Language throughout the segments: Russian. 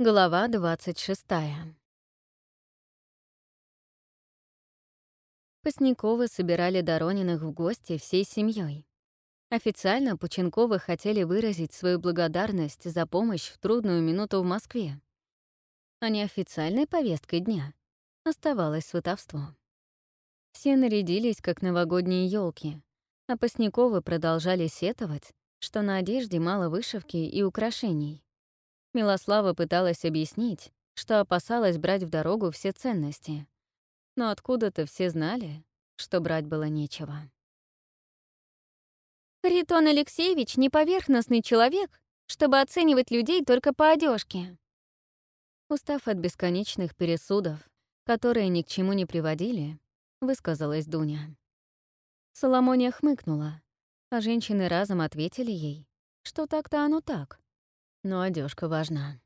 Глава 26. Постняковы собирали Дорониных в гости всей семьей. Официально Пученковы хотели выразить свою благодарность за помощь в трудную минуту в Москве. А неофициальной повесткой дня оставалось сватовство. Все нарядились, как новогодние елки, а Постняковы продолжали сетовать, что на одежде мало вышивки и украшений. Милослава пыталась объяснить, что опасалась брать в дорогу все ценности. Но откуда-то все знали, что брать было нечего. «Ритон Алексеевич — не поверхностный человек, чтобы оценивать людей только по одежке. Устав от бесконечных пересудов, которые ни к чему не приводили, высказалась Дуня. Соломония хмыкнула, а женщины разом ответили ей, что так-то оно так но одежка важна.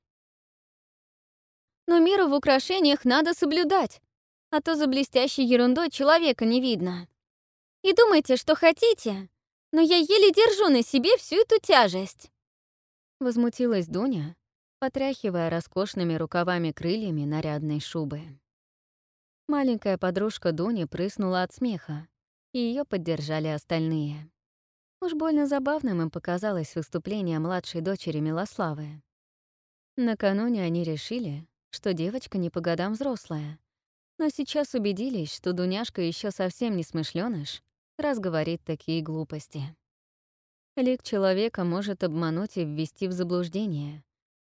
Но меру в украшениях надо соблюдать, а то за блестящей ерундой человека не видно. И думайте, что хотите, но я еле держу на себе всю эту тяжесть. Возмутилась Дуня, потряхивая роскошными рукавами-крыльями нарядной шубы. Маленькая подружка Дуни прыснула от смеха, и ее поддержали остальные. Уж больно забавным им показалось выступление младшей дочери Милославы. Накануне они решили, что девочка не по годам взрослая, но сейчас убедились, что Дуняшка еще совсем не смышленыш, раз говорит такие глупости. Лик человека может обмануть и ввести в заблуждение,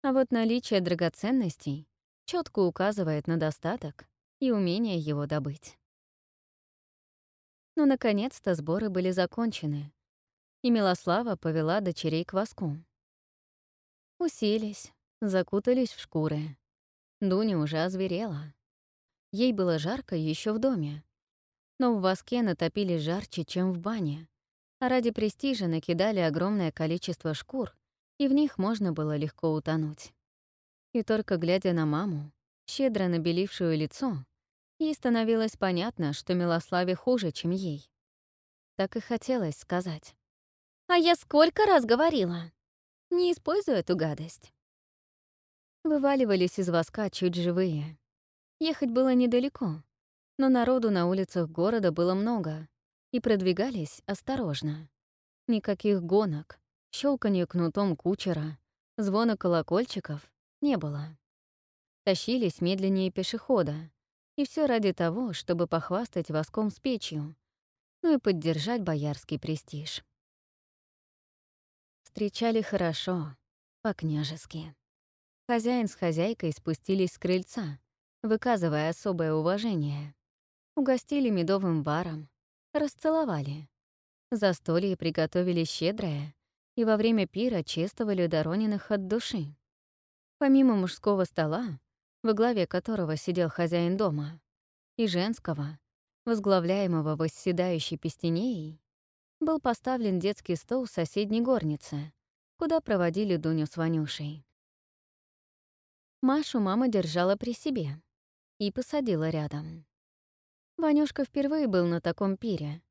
а вот наличие драгоценностей четко указывает на достаток и умение его добыть. Но, наконец-то, сборы были закончены, и Милослава повела дочерей к воску. Уселись, закутались в шкуры. Дуня уже озверела. Ей было жарко еще в доме, но в воске натопили жарче, чем в бане, а ради престижа накидали огромное количество шкур, и в них можно было легко утонуть. И только глядя на маму, щедро набелившую лицо, ей становилось понятно, что Милославе хуже, чем ей. Так и хотелось сказать. А я сколько раз говорила? Не используй эту гадость. Вываливались из воска чуть живые. Ехать было недалеко, но народу на улицах города было много, и продвигались осторожно. Никаких гонок, щелканье кнутом кучера, звона колокольчиков не было. Тащились медленнее пешехода, и все ради того, чтобы похвастать воском с печью, ну и поддержать боярский престиж. Встречали хорошо, по-княжески. Хозяин с хозяйкой спустились с крыльца, выказывая особое уважение. Угостили медовым варом, расцеловали. Застолье приготовили щедрое, и во время пира чествовали Дорониных от души. Помимо мужского стола, во главе которого сидел хозяин дома, и женского, возглавляемого восседающей пестенеей, был поставлен детский стол в соседней горнице, куда проводили Дуню с Ванюшей. Машу мама держала при себе и посадила рядом. Ванюшка впервые был на таком пире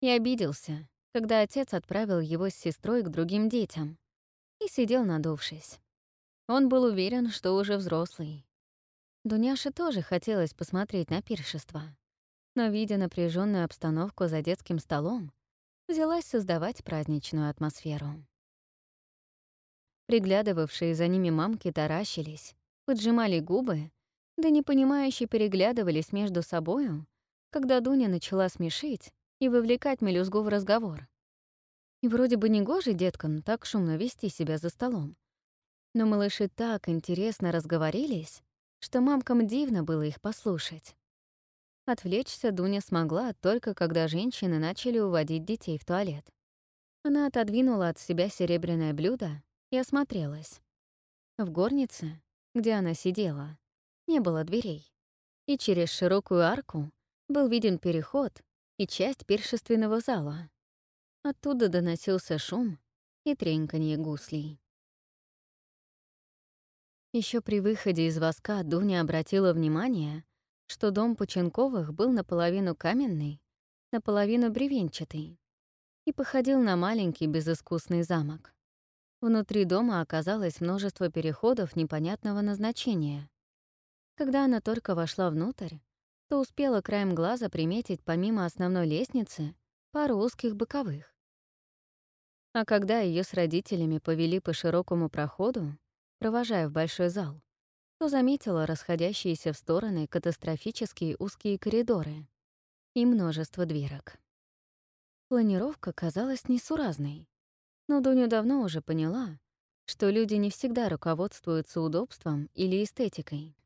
и обиделся, когда отец отправил его с сестрой к другим детям и сидел надувшись. Он был уверен, что уже взрослый. Дуняше тоже хотелось посмотреть на пиршество, но, видя напряженную обстановку за детским столом, взялась создавать праздничную атмосферу. Приглядывавшие за ними мамки таращились, поджимали губы, да непонимающе переглядывались между собою, когда Дуня начала смешить и вовлекать мелюзгу в разговор. И вроде бы не гоже деткам так шумно вести себя за столом. Но малыши так интересно разговорились, что мамкам дивно было их послушать. Отвлечься Дуня смогла только когда женщины начали уводить детей в туалет. Она отодвинула от себя серебряное блюдо и осмотрелась. В горнице, где она сидела, не было дверей, и через широкую арку был виден переход и часть пиршественного зала. Оттуда доносился шум и треньканье гуслей. Еще при выходе из воска Дуня обратила внимание, что дом Пученковых был наполовину каменный, наполовину бревенчатый и походил на маленький безыскусный замок. Внутри дома оказалось множество переходов непонятного назначения. Когда она только вошла внутрь, то успела краем глаза приметить помимо основной лестницы пару узких боковых. А когда ее с родителями повели по широкому проходу, провожая в большой зал, то заметила расходящиеся в стороны катастрофические узкие коридоры и множество дверок. Планировка казалась несуразной, но Дуня давно уже поняла, что люди не всегда руководствуются удобством или эстетикой.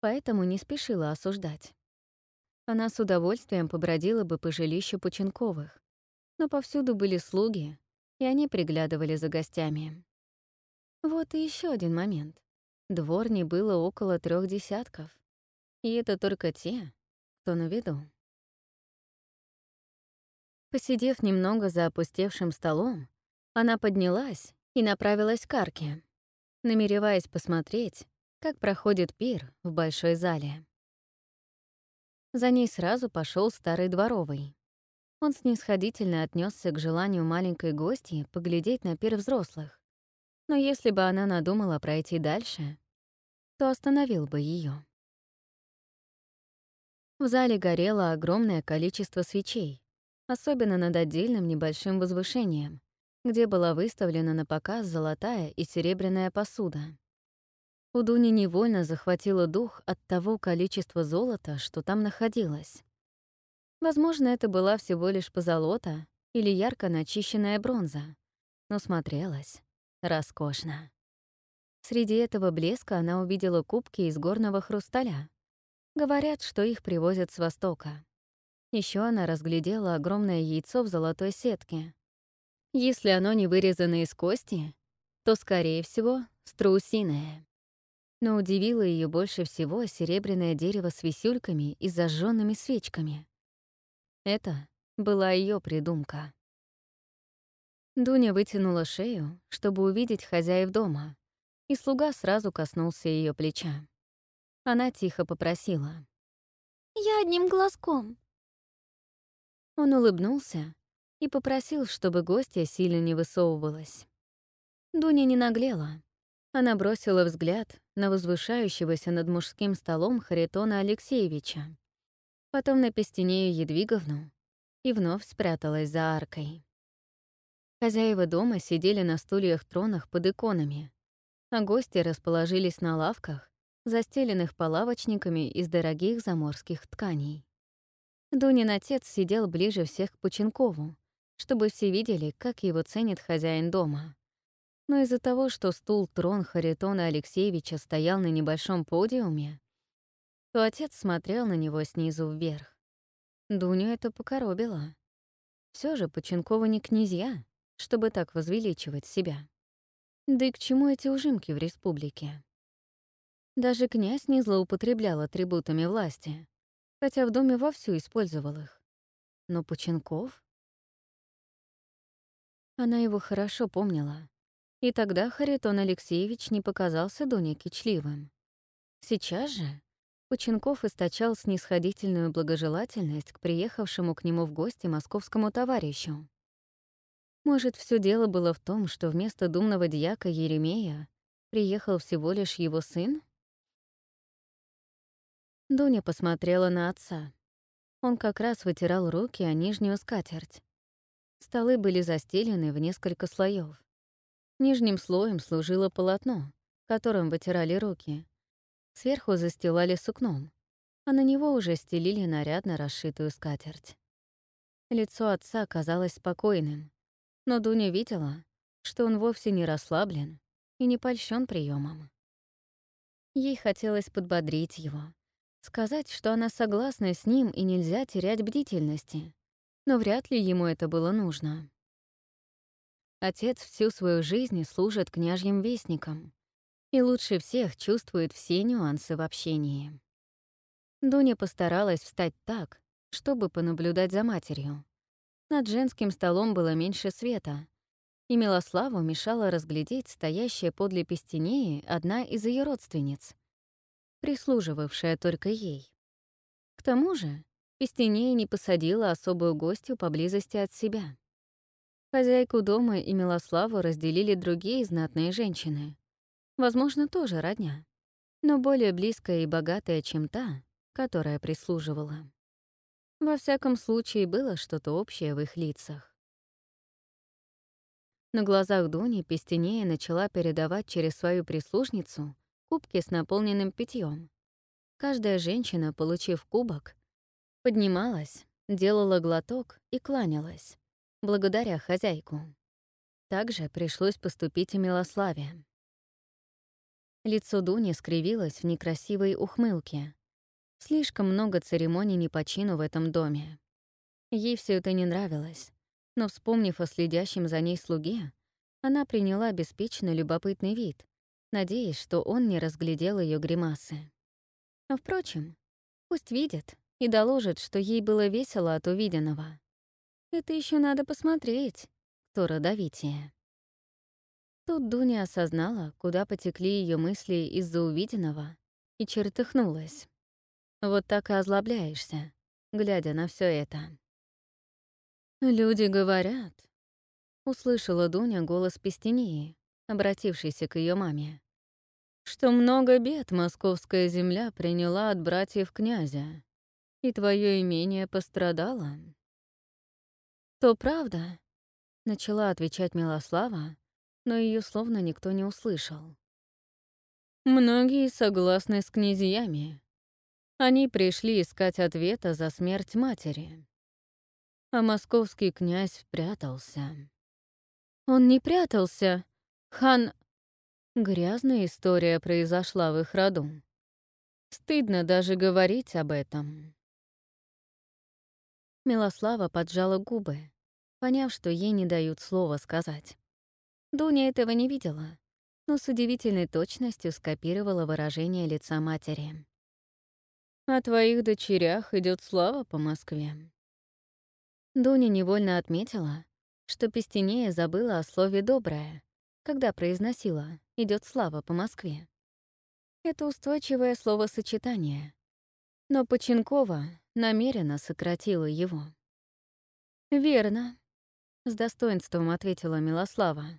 Поэтому не спешила осуждать. Она с удовольствием побродила бы по жилищу Пученковых, но повсюду были слуги, и они приглядывали за гостями. Вот и еще один момент. Дворни было около трех десятков. И это только те, кто на виду. Посидев немного за опустевшим столом, она поднялась и направилась к арке, намереваясь посмотреть, как проходит пир в большой зале. За ней сразу пошел старый дворовый. Он снисходительно отнесся к желанию маленькой гости поглядеть на пир взрослых но если бы она надумала пройти дальше, то остановил бы ее. В зале горело огромное количество свечей, особенно над отдельным небольшим возвышением, где была выставлена на показ золотая и серебряная посуда. У Дуни невольно захватило дух от того количества золота, что там находилось. Возможно, это была всего лишь позолота или ярко начищенная бронза, но смотрелась Роскошно. Среди этого блеска она увидела кубки из горного хрусталя. Говорят, что их привозят с Востока. Еще она разглядела огромное яйцо в золотой сетке. Если оно не вырезано из кости, то, скорее всего, страусиное. Но удивило ее больше всего серебряное дерево с висюльками и зажженными свечками. Это была ее придумка. Дуня вытянула шею, чтобы увидеть хозяев дома, и слуга сразу коснулся ее плеча. Она тихо попросила. «Я одним глазком». Он улыбнулся и попросил, чтобы гостья сильно не высовывалась. Дуня не наглела. Она бросила взгляд на возвышающегося над мужским столом Харитона Алексеевича, потом на Пестенею Едвиговну и вновь спряталась за аркой. Хозяева дома сидели на стульях-тронах под иконами, а гости расположились на лавках, застеленных полавочниками из дорогих заморских тканей. Дунин отец сидел ближе всех к Пученкову, чтобы все видели, как его ценит хозяин дома. Но из-за того, что стул-трон Харитона Алексеевича стоял на небольшом подиуме, то отец смотрел на него снизу вверх. Дуню это покоробило. Все же Поченкова не князья, чтобы так возвеличивать себя. Да и к чему эти ужимки в республике? Даже князь не злоупотреблял атрибутами власти, хотя в доме вовсю использовал их. Но Пученков? Она его хорошо помнила. И тогда Харитон Алексеевич не показался Дуне кичливым. Сейчас же Пученков источал снисходительную благожелательность к приехавшему к нему в гости московскому товарищу. Может, все дело было в том, что вместо думного дьяка Еремея приехал всего лишь его сын? Дуня посмотрела на отца. Он как раз вытирал руки о нижнюю скатерть. Столы были застелены в несколько слоев. Нижним слоем служило полотно, которым вытирали руки. Сверху застилали сукном, а на него уже стелили нарядно расшитую скатерть. Лицо отца казалось спокойным, но Дуня видела, что он вовсе не расслаблен и не польщен приемом. Ей хотелось подбодрить его, сказать, что она согласна с ним и нельзя терять бдительности, но вряд ли ему это было нужно. Отец всю свою жизнь служит княжьим вестником и лучше всех чувствует все нюансы в общении. Дуня постаралась встать так, чтобы понаблюдать за матерью, над женским столом было меньше света, и Милославу мешало разглядеть стоящая подле Пестенеи одна из ее родственниц, прислуживавшая только ей. К тому же Пестенея не посадила особую гостью поблизости от себя. Хозяйку дома и Милославу разделили другие знатные женщины. Возможно, тоже родня, но более близкая и богатая, чем та, которая прислуживала. Во всяком случае, было что-то общее в их лицах. На глазах Дуни Пестенея начала передавать через свою прислужницу кубки с наполненным питьем. Каждая женщина, получив кубок, поднималась, делала глоток и кланялась, благодаря хозяйку. Также пришлось поступить и Милославе. Лицо Дуни скривилось в некрасивой ухмылке. Слишком много церемоний не по чину в этом доме. Ей все это не нравилось, но, вспомнив о следящем за ней слуге, она приняла беспечно любопытный вид, надеясь, что он не разглядел ее гримасы. Но, впрочем, пусть видит и доложит, что ей было весело от увиденного. Это еще надо посмотреть, кто родовитее. Тут Дуня осознала, куда потекли ее мысли из-за увиденного, и чертыхнулась. Вот так и озлобляешься, глядя на все это. «Люди говорят», — услышала Дуня голос Пестении, обратившийся к ее маме, «что много бед московская земля приняла от братьев князя, и твое имение пострадало». «То правда?» — начала отвечать Милослава, но ее словно никто не услышал. «Многие согласны с князьями», они пришли искать ответа за смерть матери. А московский князь прятался. Он не прятался. Хан... Грязная история произошла в их роду. Стыдно даже говорить об этом. Милослава поджала губы, поняв, что ей не дают слова сказать. Дуня этого не видела, но с удивительной точностью скопировала выражение лица матери. О твоих дочерях идет слава по Москве. Дуня невольно отметила, что Пестенея забыла о слове «доброе», когда произносила «идет слава по Москве». Это устойчивое словосочетание. Но Поченкова намеренно сократила его. «Верно», — с достоинством ответила Милослава.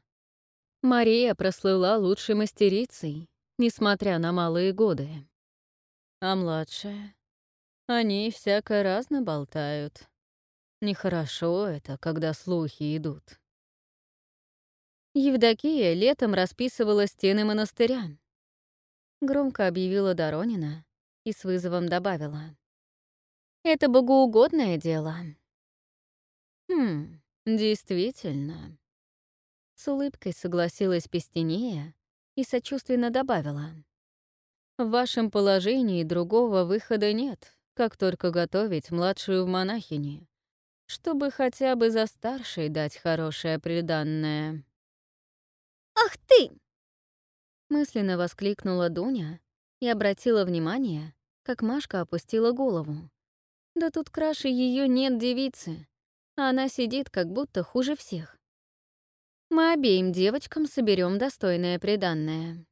Мария прослыла лучшей мастерицей, несмотря на малые годы. А младшая? Они всяко разно болтают. Нехорошо это, когда слухи идут. Евдокия летом расписывала стены монастыря. Громко объявила Доронина и с вызовом добавила. «Это богоугодное дело». «Хм, действительно». С улыбкой согласилась Пестинея и сочувственно добавила. В вашем положении другого выхода нет, как только готовить младшую в монахини, чтобы хотя бы за старшей дать хорошее приданное. «Ах ты!» Мысленно воскликнула Дуня и обратила внимание, как Машка опустила голову. Да тут краше ее нет девицы, а она сидит как будто хуже всех. Мы обеим девочкам соберем достойное приданное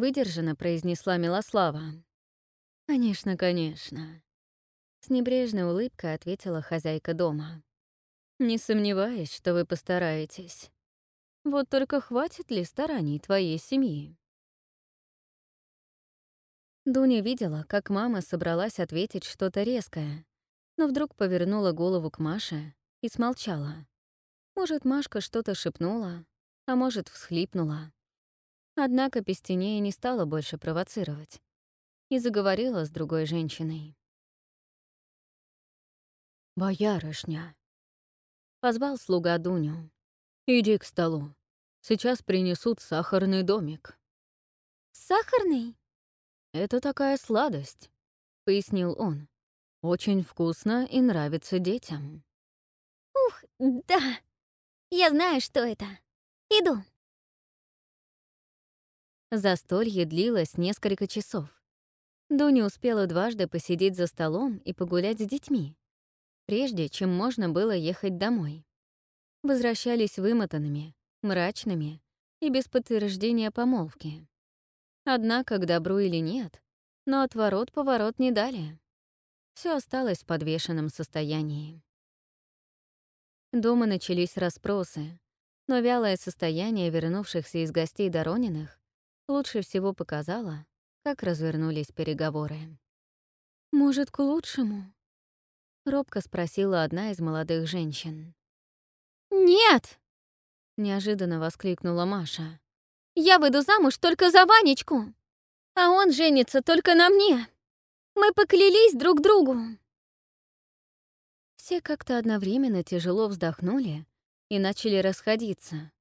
выдержанно произнесла Милослава. «Конечно, конечно», — с небрежной улыбкой ответила хозяйка дома. «Не сомневаюсь, что вы постараетесь. Вот только хватит ли стараний твоей семьи?» Дуня видела, как мама собралась ответить что-то резкое, но вдруг повернула голову к Маше и смолчала. Может, Машка что-то шепнула, а может, всхлипнула. Однако Пестенея не стала больше провоцировать и заговорила с другой женщиной. «Боярышня!» — позвал слуга Дуню. «Иди к столу. Сейчас принесут сахарный домик». «Сахарный?» «Это такая сладость», — пояснил он. «Очень вкусно и нравится детям». «Ух, да! Я знаю, что это. Иду». Застолье длилось несколько часов. Дуня успела дважды посидеть за столом и погулять с детьми, прежде чем можно было ехать домой. Возвращались вымотанными, мрачными и без подтверждения помолвки. Однако, к добру или нет, но отворот-поворот не дали. Все осталось в подвешенном состоянии. Дома начались расспросы, но вялое состояние вернувшихся из гостей Дорониных лучше всего показало, как развернулись переговоры. «Может, к лучшему?» — робко спросила одна из молодых женщин. «Нет!» — неожиданно воскликнула Маша. «Я выйду замуж только за Ванечку, а он женится только на мне. Мы поклялись друг другу». Все как-то одновременно тяжело вздохнули и начали расходиться.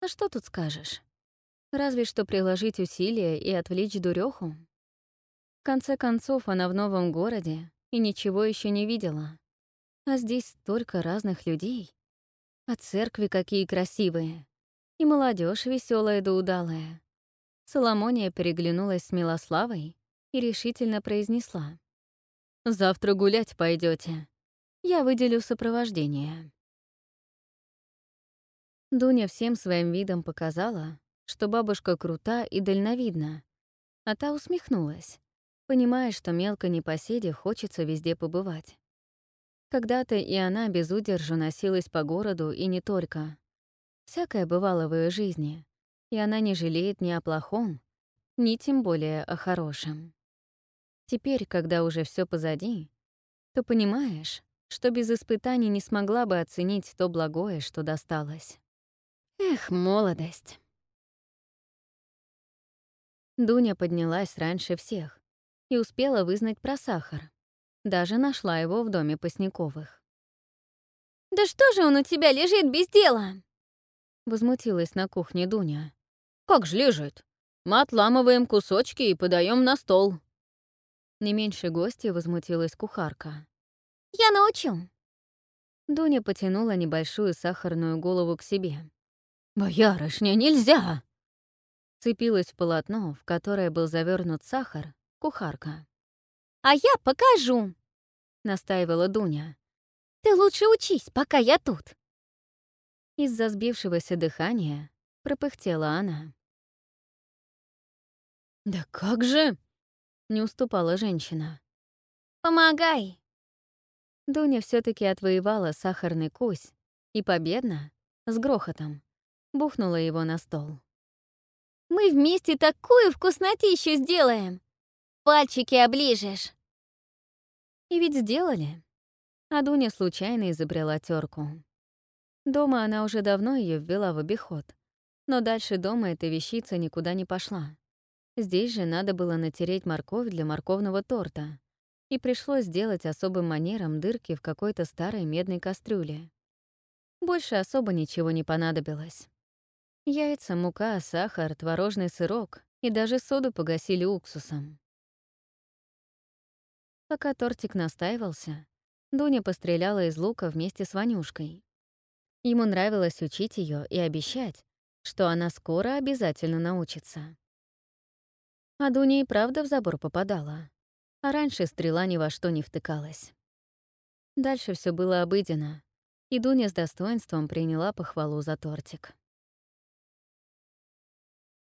А что тут скажешь? Разве что приложить усилия и отвлечь дуреху. В конце концов, она в новом городе и ничего еще не видела. А здесь столько разных людей. А церкви какие красивые. И молодежь веселая да удалая. Соломония переглянулась с Милославой и решительно произнесла. «Завтра гулять пойдете. Я выделю сопровождение». Дуня всем своим видом показала, что бабушка крута и дальновидна, а та усмехнулась, понимая, что мелко непоседе хочется везде побывать. Когда-то и она без удержу носилась по городу и не только. Всякое бывало в ее жизни, и она не жалеет ни о плохом, ни тем более о хорошем. Теперь, когда уже все позади, то понимаешь, что без испытаний не смогла бы оценить то благое, что досталось. Эх, молодость. Дуня поднялась раньше всех и успела вызнать про сахар. Даже нашла его в доме Пасняковых. «Да что же он у тебя лежит без дела?» Возмутилась на кухне Дуня. «Как же лежит? Мы отламываем кусочки и подаем на стол». Не меньше гостей возмутилась кухарка. «Я научу». Дуня потянула небольшую сахарную голову к себе. «Боярышня, нельзя!» Цепилась в полотно, в которое был завернут сахар, кухарка. «А я покажу!» — настаивала Дуня. «Ты лучше учись, пока я тут!» Из-за сбившегося дыхания пропыхтела она. «Да как же!» — не уступала женщина. «Помогай!» Дуня все таки отвоевала сахарный кусь и победно, с грохотом, бухнула его на стол. «Мы вместе такую вкуснотищу сделаем! Пальчики оближешь!» И ведь сделали. А Дуня случайно изобрела терку. Дома она уже давно ее ввела в обиход, но дальше дома эта вещица никуда не пошла. Здесь же надо было натереть морковь для морковного торта, и пришлось сделать особым манером дырки в какой-то старой медной кастрюле. Больше особо ничего не понадобилось. Яйца, мука, сахар, творожный сырок и даже соду погасили уксусом. Пока тортик настаивался, Дуня постреляла из лука вместе с Ванюшкой. Ему нравилось учить ее и обещать, что она скоро обязательно научится. А Дуня и правда в забор попадала а раньше стрела ни во что не втыкалась. Дальше все было обыденно, и Дуня с достоинством приняла похвалу за тортик.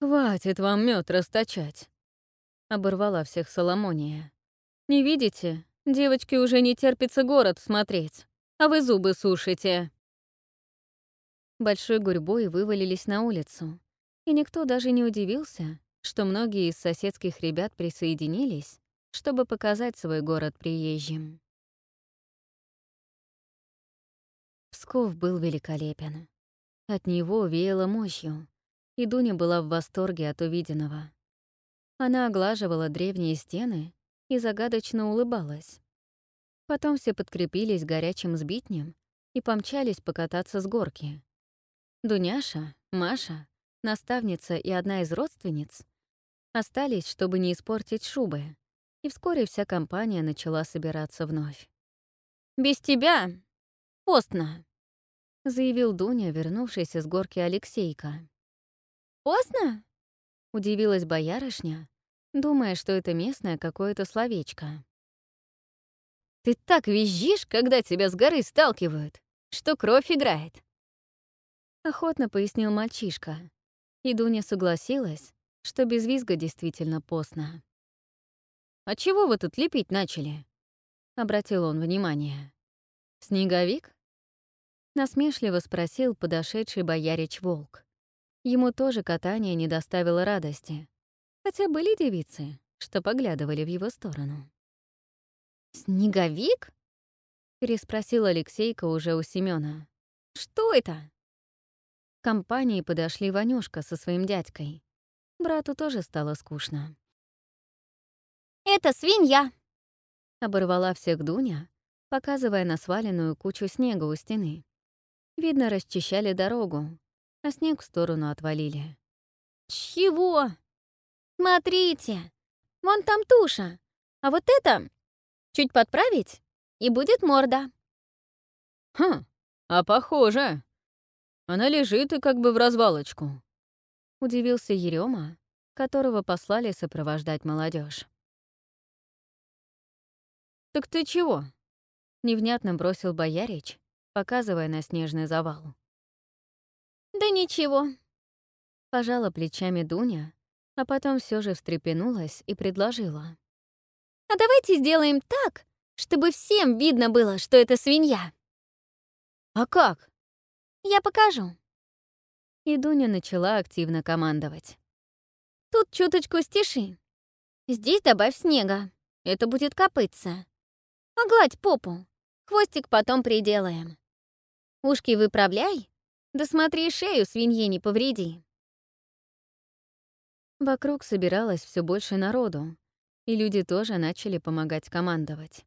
«Хватит вам мед расточать!» — оборвала всех Соломония. «Не видите? Девочки уже не терпится город смотреть, а вы зубы сушите!» Большой гурьбой вывалились на улицу, и никто даже не удивился, что многие из соседских ребят присоединились чтобы показать свой город приезжим. Псков был великолепен. От него веяло мощью, и Дуня была в восторге от увиденного. Она оглаживала древние стены и загадочно улыбалась. Потом все подкрепились горячим сбитнем и помчались покататься с горки. Дуняша, Маша, наставница и одна из родственниц остались, чтобы не испортить шубы, и вскоре вся компания начала собираться вновь. «Без тебя постно», — заявил Дуня, вернувшийся с горки Алексейка. «Постно?» — удивилась боярышня, думая, что это местное какое-то словечко. «Ты так визжишь, когда тебя с горы сталкивают, что кровь играет!» Охотно пояснил мальчишка, и Дуня согласилась, что без визга действительно постно. «А чего вы тут лепить начали?» — обратил он внимание. «Снеговик?» Насмешливо спросил подошедший боярич Волк. Ему тоже катание не доставило радости, хотя были девицы, что поглядывали в его сторону. «Снеговик?» — переспросил Алексейка уже у Семёна. «Что это?» К компании подошли Ванюшка со своим дядькой. Брату тоже стало скучно. «Это свинья!» — оборвала всех Дуня, показывая на сваленную кучу снега у стены. Видно, расчищали дорогу, а снег в сторону отвалили. «Чего? Смотрите, вон там туша, а вот это чуть подправить, и будет морда». «Хм, а похоже. Она лежит и как бы в развалочку», — удивился Ерема, которого послали сопровождать молодежь. «Так ты чего?» — невнятно бросил боярич, показывая на снежный завал. «Да ничего». Пожала плечами Дуня, а потом все же встрепенулась и предложила. «А давайте сделаем так, чтобы всем видно было, что это свинья». «А как?» «Я покажу». И Дуня начала активно командовать. «Тут чуточку стиши. Здесь добавь снега. Это будет копыться. Огладь попу. Хвостик потом приделаем. Ушки выправляй, да смотри, шею свинье не повреди. Вокруг собиралось все больше народу, и люди тоже начали помогать командовать.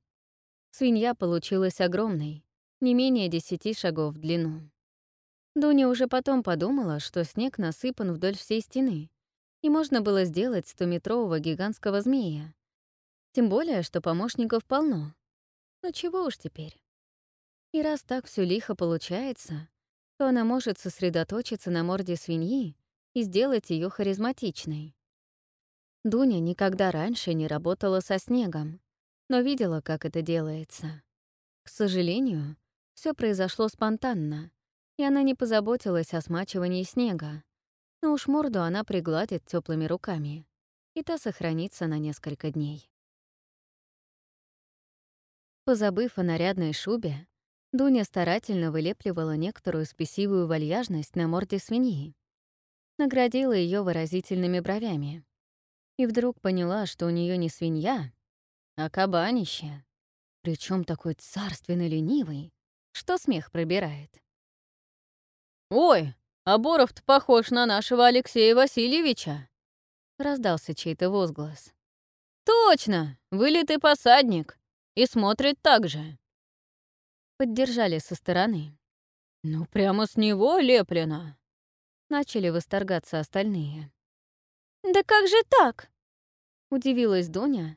Свинья получилась огромной, не менее десяти шагов в длину. Дуня уже потом подумала, что снег насыпан вдоль всей стены, и можно было сделать стометрового гигантского змея. Тем более, что помощников полно. Но чего уж теперь. И раз так все лихо получается, то она может сосредоточиться на морде свиньи и сделать ее харизматичной. Дуня никогда раньше не работала со снегом, но видела, как это делается. К сожалению, все произошло спонтанно, и она не позаботилась о смачивании снега, но уж морду она пригладит теплыми руками, и та сохранится на несколько дней. Позабыв о нарядной шубе, Дуня старательно вылепливала некоторую спесивую вальяжность на морде свиньи. Наградила ее выразительными бровями. И вдруг поняла, что у нее не свинья, а кабанище. Причем такой царственно ленивый, что смех пробирает. «Ой, а Боров-то похож на нашего Алексея Васильевича!» — раздался чей-то возглас. «Точно! Вылитый посадник! И смотрит так же!» Поддержали со стороны. «Ну, прямо с него леплено!» Начали восторгаться остальные. «Да как же так?» Удивилась Дуня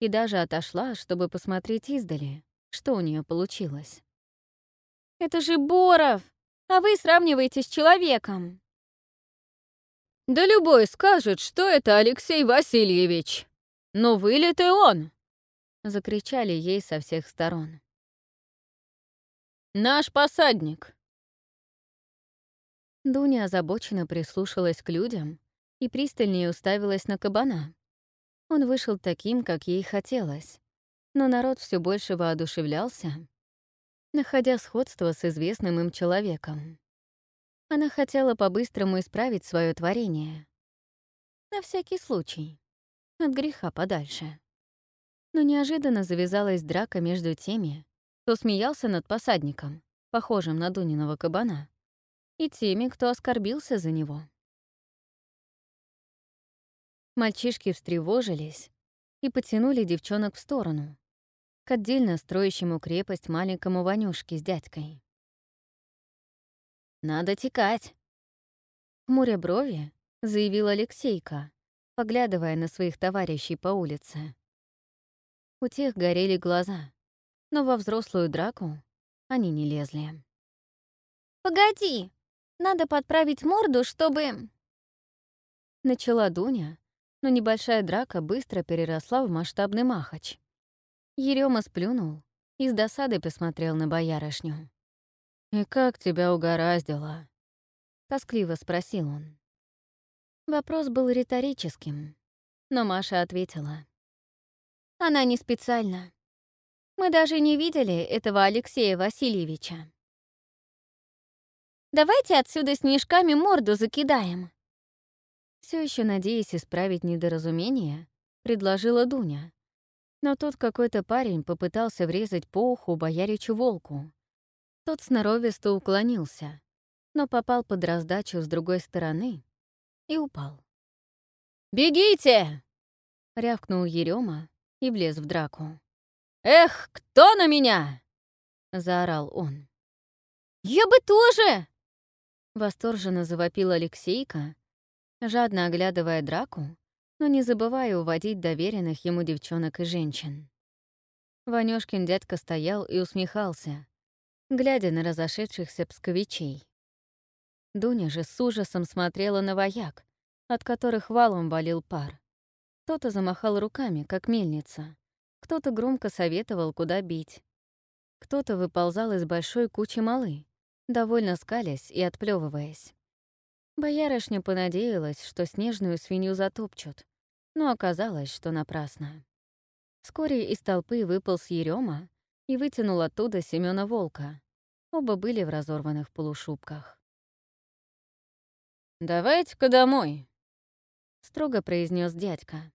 и даже отошла, чтобы посмотреть издали, что у нее получилось. «Это же Боров! А вы сравниваете с человеком!» «Да любой скажет, что это Алексей Васильевич! Но вылитый он!» Закричали ей со всех сторон. «Наш посадник!» Дуня озабоченно прислушалась к людям и пристальнее уставилась на кабана. Он вышел таким, как ей хотелось, но народ все больше воодушевлялся, находя сходство с известным им человеком. Она хотела по-быстрому исправить свое творение. На всякий случай. От греха подальше. Но неожиданно завязалась драка между теми, кто смеялся над посадником, похожим на Дуниного кабана, и теми, кто оскорбился за него. Мальчишки встревожились и потянули девчонок в сторону, к отдельно строящему крепость маленькому Ванюшке с дядькой. «Надо текать!» Хмуря брови, заявил Алексейка, поглядывая на своих товарищей по улице. У тех горели глаза но во взрослую драку они не лезли. «Погоди! Надо подправить морду, чтобы...» Начала Дуня, но небольшая драка быстро переросла в масштабный махач. Ерёма сплюнул и с досадой посмотрел на боярышню. «И как тебя угораздило?» — тоскливо спросил он. Вопрос был риторическим, но Маша ответила. «Она не специально. Мы даже не видели этого Алексея Васильевича. Давайте отсюда снежками морду закидаем. Все еще надеясь исправить недоразумение, предложила Дуня. Но тут какой-то парень попытался врезать по уху бояричу волку. Тот сноровисто уклонился, но попал под раздачу с другой стороны и упал. «Бегите!» — рявкнул Ерема и влез в драку. «Эх, кто на меня?» — заорал он. «Я бы тоже!» Восторженно завопил Алексейка, жадно оглядывая драку, но не забывая уводить доверенных ему девчонок и женщин. Ванёшкин дядька стоял и усмехался, глядя на разошедшихся псковичей. Дуня же с ужасом смотрела на вояк, от которых валом валил пар. Кто-то замахал руками, как мельница, кто-то громко советовал, куда бить. Кто-то выползал из большой кучи малы, довольно скалясь и отплевываясь. Боярышня понадеялась, что снежную свинью затопчут, но оказалось, что напрасно. Вскоре из толпы выполз Ерёма и вытянул оттуда Семёна Волка. Оба были в разорванных полушубках. «Давайте-ка домой», — строго произнес дядька.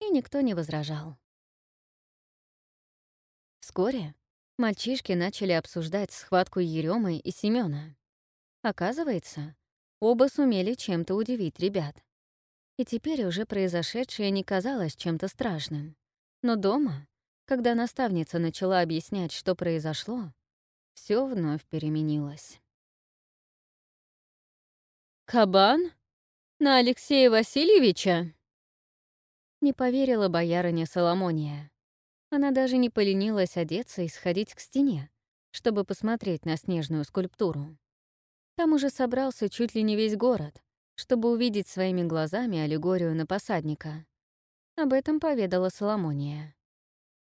И никто не возражал. Вскоре Мальчишки начали обсуждать схватку Еремы и Семёна. Оказывается, оба сумели чем-то удивить ребят. И теперь уже произошедшее не казалось чем-то страшным. Но дома, когда наставница начала объяснять, что произошло, все вновь переменилось. «Кабан? На Алексея Васильевича?» Не поверила боярыня Соломония. Она даже не поленилась одеться и сходить к стене, чтобы посмотреть на снежную скульптуру. Там уже собрался чуть ли не весь город, чтобы увидеть своими глазами аллегорию на посадника. Об этом поведала Соломония.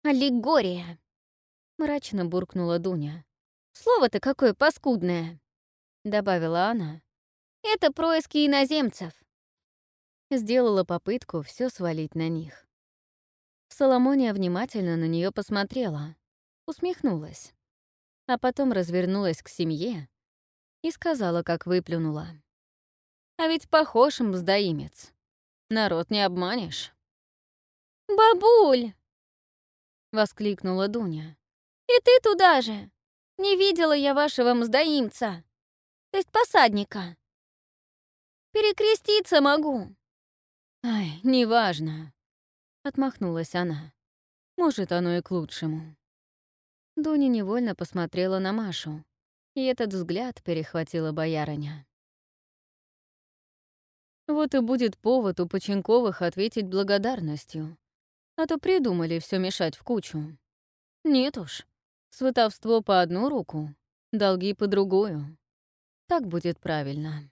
«Аллегория!» — мрачно буркнула Дуня. «Слово-то какое паскудное!» — добавила она. «Это происки иноземцев!» Сделала попытку все свалить на них. Соломония внимательно на нее посмотрела, усмехнулась, а потом развернулась к семье и сказала, как выплюнула. «А ведь похож мздоимец. Народ не обманешь». «Бабуль!» — воскликнула Дуня. «И ты туда же! Не видела я вашего мздоимца, то есть посадника. Перекреститься могу». «Ай, неважно», Отмахнулась она. Может, оно и к лучшему. Дуня невольно посмотрела на Машу, и этот взгляд перехватила боярыня. Вот и будет повод у Поченковых ответить благодарностью. А то придумали все мешать в кучу. Нет уж, сватовство по одну руку, долги по другую. Так будет правильно.